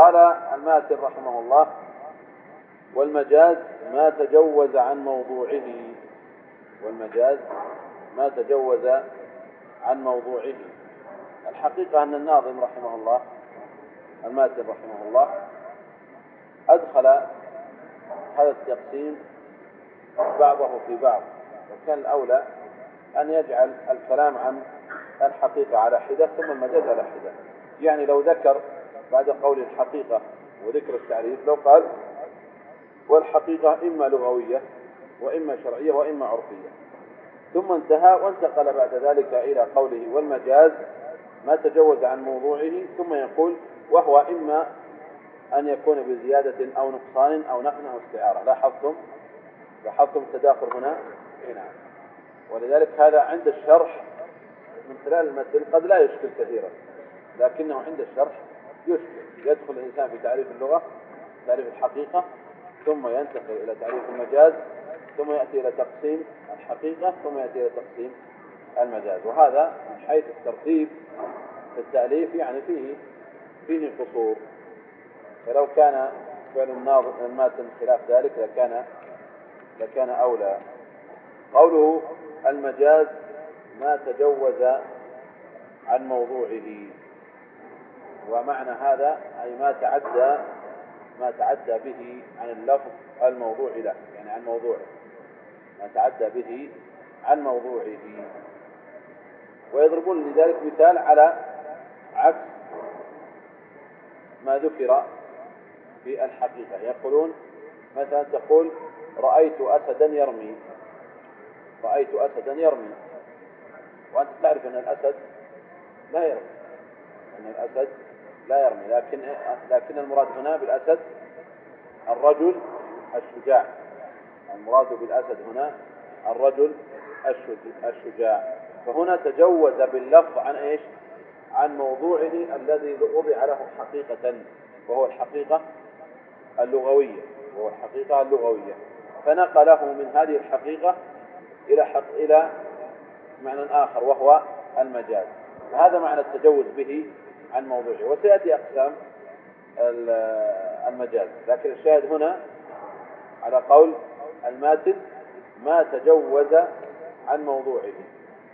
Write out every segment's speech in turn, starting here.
قال الماتن رحمه الله والمجاز ما تجوز عن موضوعه. والمجاز ما تجوز عن موضوعه. الحقيقة أن الناظم رحمه الله الماتن رحمه الله أدخل هذا التقسيم بعضه في بعض وكان الأولى أن يجعل الكلام عن الحقيقة على حدة ثم المجاز على حدة. يعني لو ذكر بعد قول الحقيقة وذكر التعريف لو قال والحقيقة إما لغوية وإما شرعية وإما عرفية. ثم انتهى وانتقل بعد ذلك إلى قوله والمجاز ما تجوز عن موضوعه ثم يقول وهو إما أن يكون بزيادة أو نقصان أو نقل أو استعارة. لاحظتم؟ لاحظتم التداخل هنا؟ نعم. ولذلك هذا عند الشرح من خلال المثل قد لا يشكل كثيرا لكنه عند الشرح يشكل يدخل الإنسان في تعريف اللغة تعريف الحقيقة ثم ينتقل إلى تعريف المجاز ثم يأتي إلى تقسيم الحقيقة ثم يأتي إلى تقسيم المجاز. وهذا من حيث الترتيب في التأليف يعني فيه فيه قصور فلو كان فعل الناظر الماتن خلاف ذلك لكان لكان أولى. قوله المجاز ما تجوز عن موضوعه. ومعنى هذا أي ما تعدى ما تعدى به عن اللفظ الموضوع له يعني عن موضوعه ما تعدى به عن موضوعه. ويضربون لذلك مثال على عكس ما ذكر في الحقيقة. يقولون مثلا تقول رأيت أسدا يرمي. رأيت أسدا يرمي. وأنت تعرف أن الأسد لا يرمي. أن الأسد لا يرمي لكن لكن المراد هنا بالأسد الرجل الشجاع. المراد بالأسد هنا الرجل الشجاع. فهنا تجوز باللفظ عن إيش؟ عن موضوعه الذي وضع له حقيقة وهو الحقيقة اللغوية وهو الحقيقة اللغوية. فنقله من هذه الحقيقة إلى حق إلى معنى آخر وهو المجاز. هذا معنى التجوز به عن موضوعه. وسيأتي أقسام المجاز لكن الشاهد هنا على قول الماتن ما تجوز عن موضوعه.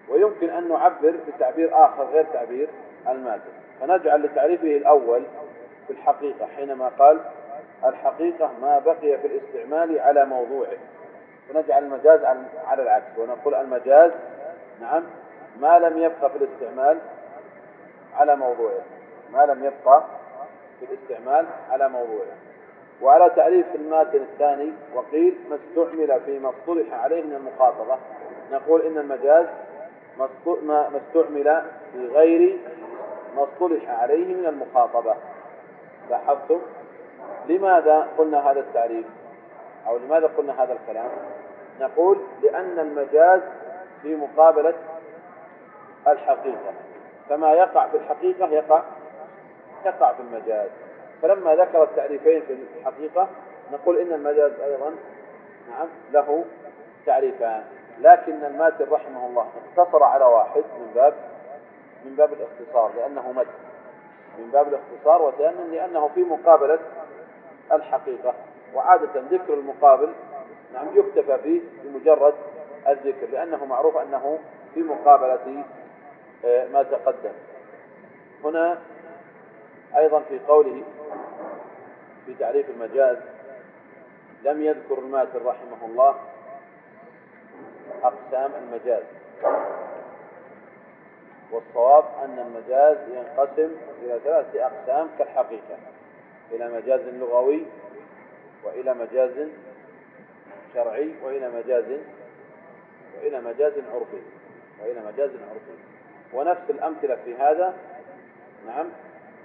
ويمكن أن نعبر بتعبير آخر غير تعبير الماتن. فنجعل لتعريفه الأول في الحقيقة حينما قال الحقيقة ما بقي في الاستعمال على موضوعه. ونجعل المجاز على العكس ونقول المجاز نعم ما لم يبقى في الاستعمال على موضوعه ما لم يبقى في الاستعمال على موضوعه. وعلى تعريف الماتن الثاني وقيل ما استعمل فيما اصطلح عليه من المخاطبة نقول إن المجاز ما استعمل في غير ما اصطلح عليه من المخاطبة لاحظتم؟ لماذا قلنا هذا التعريف أو لماذا قلنا هذا الكلام؟ نقول لأن المجاز في مقابلة الحقيقة فما يقع في الحقيقة يقع يقع في المجاز. فلما ذكر التعريفين في الحقيقة نقول إن المجاز أيضا نعم له تعريفان. لكن الماتن رحمه الله اقتصر على واحد من باب من باب الاختصار لأنه مد من باب الاختصار وثانيا لأنه في مقابلة الحقيقة. وعادة ذكر المقابل نعم يكتفى فيه بمجرد الذكر لأنه معروف أنه في مقابلة ما تقدم. هنا أيضا في قوله في تعريف المجاز لم يذكر الماتن رحمه الله أقسام المجاز. والصواب أن المجاز ينقسم إلى ثلاثة أقسام كالحقيقة إلى مجاز لغوي وإلى مجاز شرعي وإلى مجاز وإلى مجاز عرفي وإلى مجاز عرفي. ونفس الأمثلة في هذا. نعم.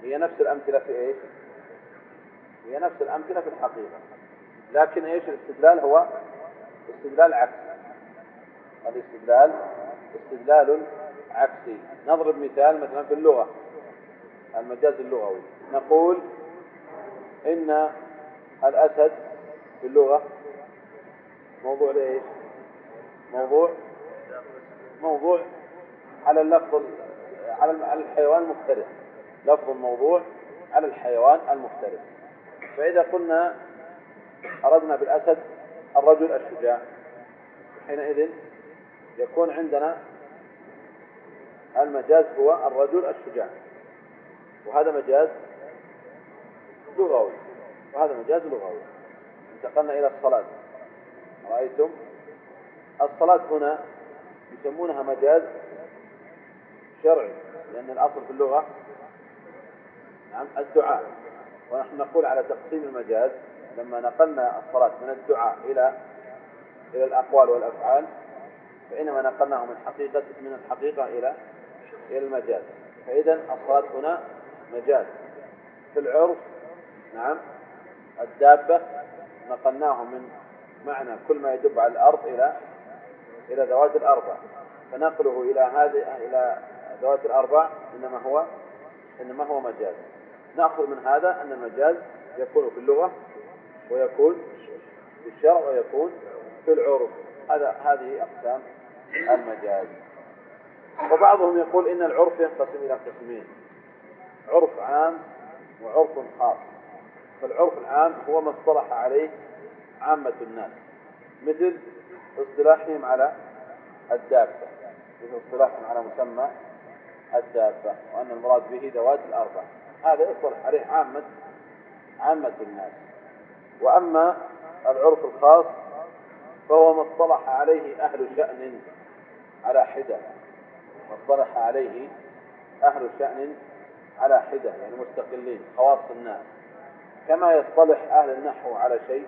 هي نفس الأمثلة في إيش؟ هي نفس الأمثلة في الحقيقة. لكن إيش الاستدلال؟ هو استدلال عكسي. الاستدلال استدلال عكسي. نضرب مثال مثلا في اللغة المجاز اللغوي. نقول إن الأسد في اللغة موضوع لإيش؟ موضوع موضوع على اللفظ على الحيوان المفترس. لفظ الموضوع على الحيوان المفترس. فإذا قلنا أردنا بالأسد الرجل الشجاع حينئذ يكون عندنا المجاز هو الرجل الشجاع. وهذا مجاز لغوي. وهذا مجاز لغوي. انتقلنا إلى الصلاة. رأيتم؟ الصلاة هنا يسمونها مجاز شرعي لأن الأصل في اللغة نعم الدعاء. ونحن نقول على تقسيم المجاز لما نقلنا الصلاة من الدعاء إلى إلى الأقوال والأفعال فإنما نقلناه من حقيقة من الحقيقة إلى إلى المجاز. فإذا الصلاة هنا مجاز. في العرف نعم الدابة نقلناه من معنى كل ما يدب على الأرض إلى إلى ذوات الأربع فنقله إلى هذه إلى ذوات الأربع إنما هو إنما هو مجاز. نأخذ من هذا أن المجاز يكون في اللغة ويكون في الشرع ويكون في العرف. هذا هذه أقسام المجاز. وبعضهم يقول إن العرف ينقسم إلى قسمين عرف عام وعرف خاص. فالعرف العام هو ما اصطلح عليه عامة الناس مثل اصطلاحهم على الدابة مثل اصطلاحهم على مسمى الدابة وأن المراد به ذوات الأربع. هذا يصطلح عليه عامة عامة الناس وأما العرف الخاص فهو ما اصطلح عليه أهل شأن على حدة. ما اصطلح عليه أهل شأن على حدة يعني مستقلين خواص الناس. كما يصطلح أهل النحو على شيء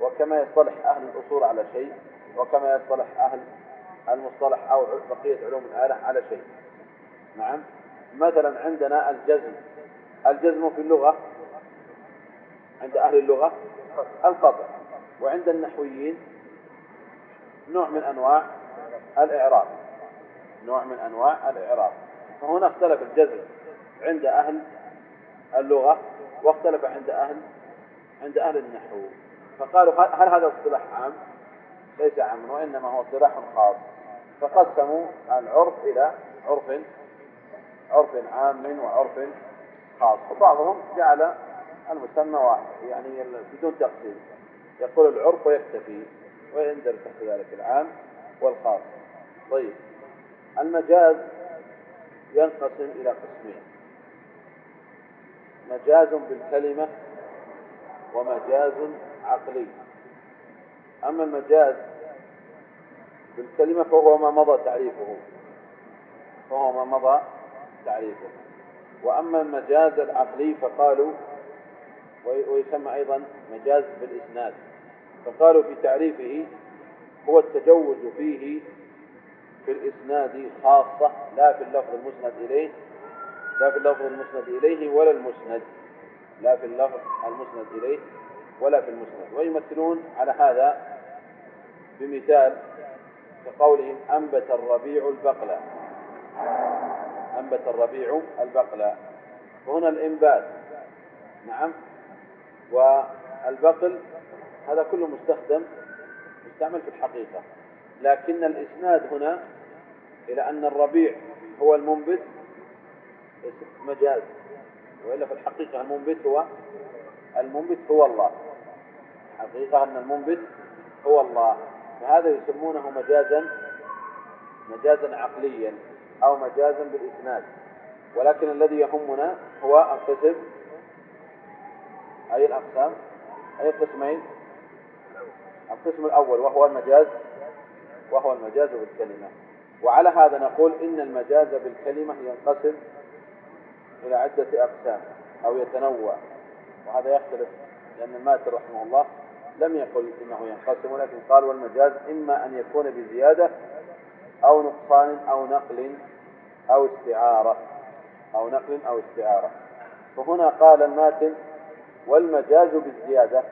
وكما يصطلح أهل الأصول على شيء وكما يصطلح أهل المصطلح أو بقية علوم الآلة على شيء. نعم. مثلا عندنا الجزم. الجزم في اللغة عند أهل اللغة القطع. وعند النحويين نوع من أنواع الإعراب. نوع من أنواع الإعراب. فهنا اختلف الجزم عند أهل اللغة واختلف عند أهل عند أهل النحو. فقالوا هل هذا اصطلاح عام؟ ليس عاما وإنما هو اصطلاح خاص. فقسموا العرف إلى عرف عرف عام وعرف خاص. وبعضهم جعل المسمى واحد يعني بدون تقسيم. يقول العرف ويكتفي ويندرج تحت ذلك العام والخاص. طيب المجاز ينقسم إلى قسمين. مجاز بالكلمة ومجاز عقلي. أما المجاز بالكلمة فهو ما مضى تعريفه فهو ما مضى تعريفه. وأما المجاز العقلي فقالوا ويسمى أيضا مجاز بالإسناد. فقالوا في تعريفه هو التجوز فيه في الإسناد خاصة لا في اللفظ المسند إليه لا في اللفظ المسند إليه ولا المسند لا في اللفظ المسند إليه ولا في المسند. ويمثلون على هذا بمثال كقولهم أنبت الربيع البقلة. أنبت الربيع البقلة. وهنا الإنبات. نعم. والبقل هذا كله مستخدم مستعمل في الحقيقة. لكن الإسناد هنا إلى أن الربيع هو المنبت مجاز. وإلا في الحقيقة المنبت هو المنبت هو الله. حقيقة أن المنبت هو الله. فهذا يسمونه مجازا مجازا عقليا. أو مجازا بالإسناد. ولكن الذي يهمنا هو القسم. أي الأقسام؟ أي القسمين؟ القسم الأول وهو المجاز. وهو المجاز بالكلمة. وعلى هذا نقول إن المجاز بالكلمة ينقسم إلى عدة أقسام أو يتنوع. وهذا يختلف لأن الماتر رحمه الله لم يقل إنه ينقسم ولكن قال والمجاز إما أن يكون بزيادة أو نقصان أو نقل أو استعارة. أو نقل أو استعارة. فهنا قال الماتن والمجاز بالزيادة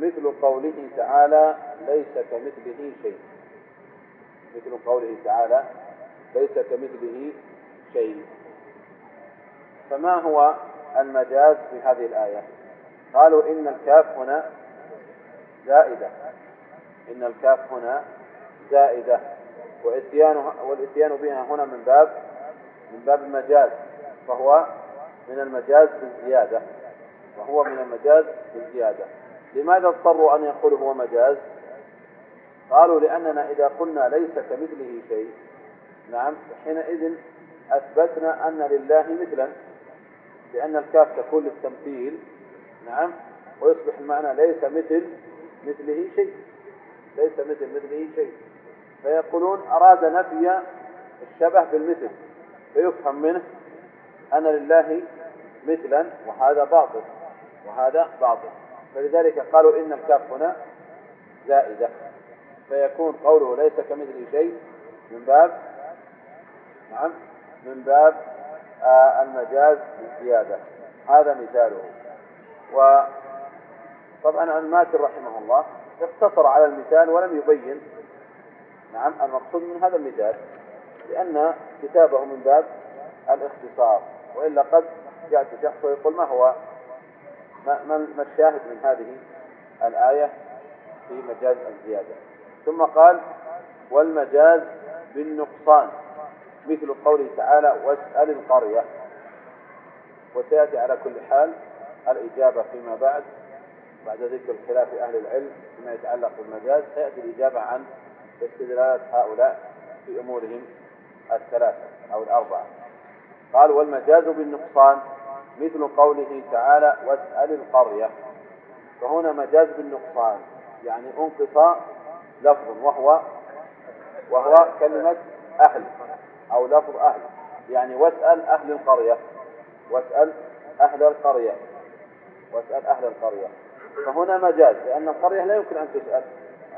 مثل قوله تعالى ليس كمثله شيء. مثل قوله تعالى ليس كمثله شيء. فما هو المجاز في هذه الآية؟ قالوا إن الكاف هنا زائدة. إن الكاف هنا زائدة. وإتيان والإتيان بها هنا من باب من باب المجاز فهو من المجاز بالزيادة وهو من المجاز بالزيادة. لماذا اضطروا أن يقولوا هو مجاز؟ قالوا لأننا إذا قلنا ليس كمثله شيء نعم حينئذ أثبتنا أن لله مثلا لأن الكاف تكون للتمثيل نعم ويصبح المعنى ليس مثل مثله شيء ليس مثل مثله شيء. فيقولون أراد نفي الشبه بالمثل فيفهم منه أن لله مثلا وهذا باطل وهذا باطل. فلذلك قالوا إن الكاف هنا زائدة. فيكون قوله ليس كمثله شيء من باب نعم من باب آه المجاز بالزيادة. هذا مثاله. وطبعا الماتر رحمه الله اقتصر على المثال ولم يبين نعم المقصود من هذا المثال لأن كتابه من باب الاختصار وإلا قد يأتي شخص ويقول ما هو ما, ما الشاهد من هذه الآية في مجاز الزيادة؟ ثم قال والمجاز بالنقصان مثل قوله تعالى واسأل القرية وسيأتي على كل حال الإجابة فيما بعد بعد ذكر خلاف أهل العلم فيما يتعلق بالمجاز سيأتي الإجابة عن استدلالات هؤلاء في أمورهم الثلاثة أو الأربعة. قال والمجاز بالنقصان مثل قوله تعالى واسأل القرية. فهنا مجاز بالنقصان يعني انقص لفظ وهو وهو كلمة أهل أو لفظ أهل يعني واسأل أهل القرية واسأل أهل القرية واسأل أهل القرية. فهنا مجاز لأن القرية لا يمكن أن تسأل.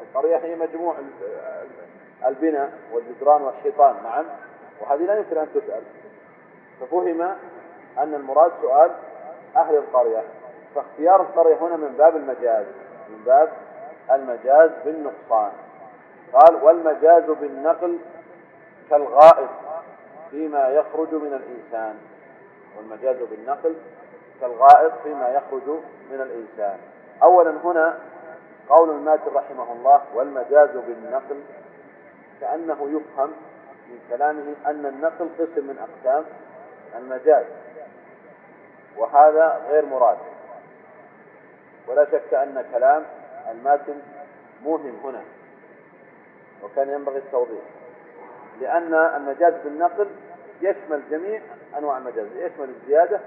القرية هي مجموع البناء والجدران والحيطان نعم. وهذه لا يمكن أن تسأل. ففهم أن المراد سؤال أهل القرية. فاختيار القرية هنا من باب المجاز من باب المجاز بالنقصان. قال والمجاز بالنقل كالغائط فيما يخرج من الإنسان. والمجاز بالنقل كالغائط فيما يخرج من الإنسان. أولا هنا قول الماتر رحمه الله والمجاز بالنقل كأنه يفهم من كلامه أن النقل قسم من أقسام المجاز وهذا غير مراد. ولا شك أن كلام الماتن موهم هنا وكان ينبغي التوضيح لأن المجاز بالنقل يشمل جميع أنواع المجاز يشمل الزيادة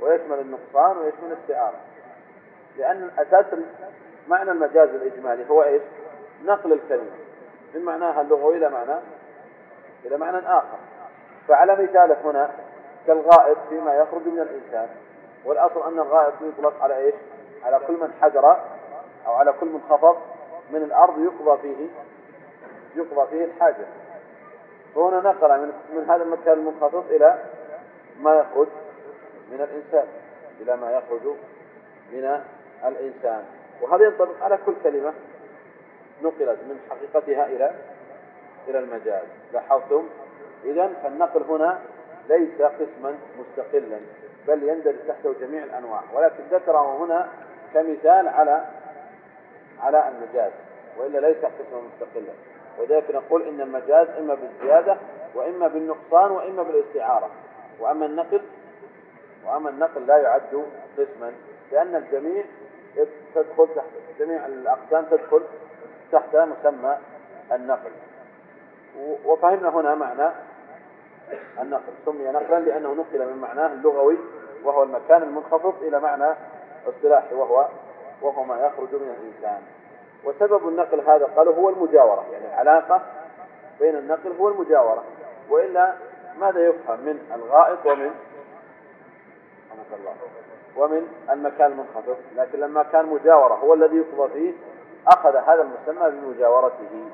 ويشمل النقصان ويشمل الاستعارة لأن أساس معنى المجاز الإجمالي هو إيش؟ نقل الكلمة. من معناها اللغوي إلى معنى؟ إلى معنى آخر. فعلى مثاله هنا كالغائط فيما يخرج من الإنسان. والأصل أن الغائط يطلق على إيش؟ على كل من حجر أو على كل منخفض من الأرض يقضى فيه يقضى فيه الحاجة. فهنا نقل من, من هذا المكان المنخفض إلى ما يخرج من الإنسان إلى ما يخرج من الإنسان. وهذا ينطبق على كل كلمة نقلت من حقيقتها إلى إلى المجاز لاحظتم؟ إذا فالنقل هنا ليس قسما مستقلا بل يندرج تحته جميع الأنواع. ولكن ذكره هنا كمثال على على المجاز وإلا ليس قسما مستقلا. ولذلك نقول إن المجاز إما بالزيادة وإما بالنقصان وإما بالاستعارة. وأما النقل وأما النقل لا يعد قسما لأن الجميع تدخل تحت. جميع الأقسام تدخل تحت مسمى النقل. وفهمنا هنا معنى النقل. سمي نقلا لأنه نقل من معناه اللغوي وهو المكان المنخفض إلى معنى اصطلاحي وهو وهو ما يخرج من الإنسان. وسبب النقل هذا قالوا هو المجاورة. يعني العلاقة بين النقل هو المجاورة. وإلا ماذا يفهم من الغائط ومن الله ومن المكان المنخفض لكن لما كان مجاورة هو الذي يقضى فيه أخذ هذا المسمى بمجاورته.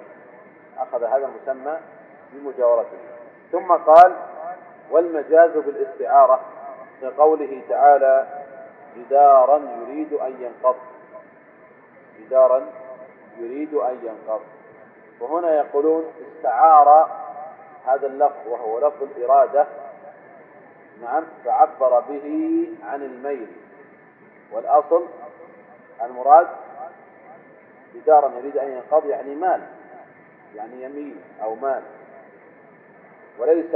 أخذ هذا المسمى بمجاورته. ثم قال والمجاز بالاستعارة كقوله تعالى جدارا يريد أن ينقض. جدارا يريد أن ينقض. وهنا يقولون استعار هذا اللفظ وهو لفظ الإرادة. نعم فعبر به عن الميل. والأصل المراد جدارا يريد أن ينقض يعني مال يعني يميل أو مال. وليس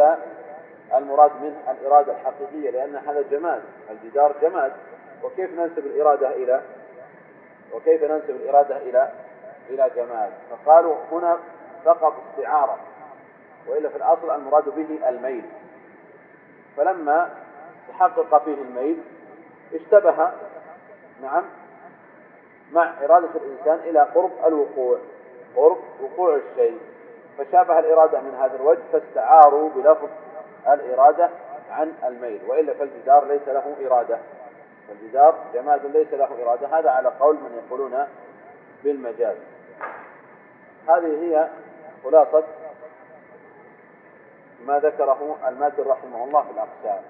المراد منه الإرادة الحقيقية لأن هذا جماد الجدار جماد. وكيف ننسب الإرادة إلى وكيف ننسب الإرادة إلى إلى جماد؟ فقالوا هنا فقط استعارة وإلا في الأصل المراد به الميل. فلما تحقق فيه الميل اشتبه نعم مع إرادة الإنسان إلى قرب الوقوع قرب وقوع الشيء. فشابه الإرادة من هذا الوجه فاستعاروا بلفظ الإرادة عن الميل وإلا فالجدار ليس له إرادة. الجدار جماد ليس له إرادة. هذا على قول من يقولون بالمجاز. هذه هي خلاصة ما ذكره المادر رحمه الله في الأقسام.